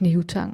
Newton.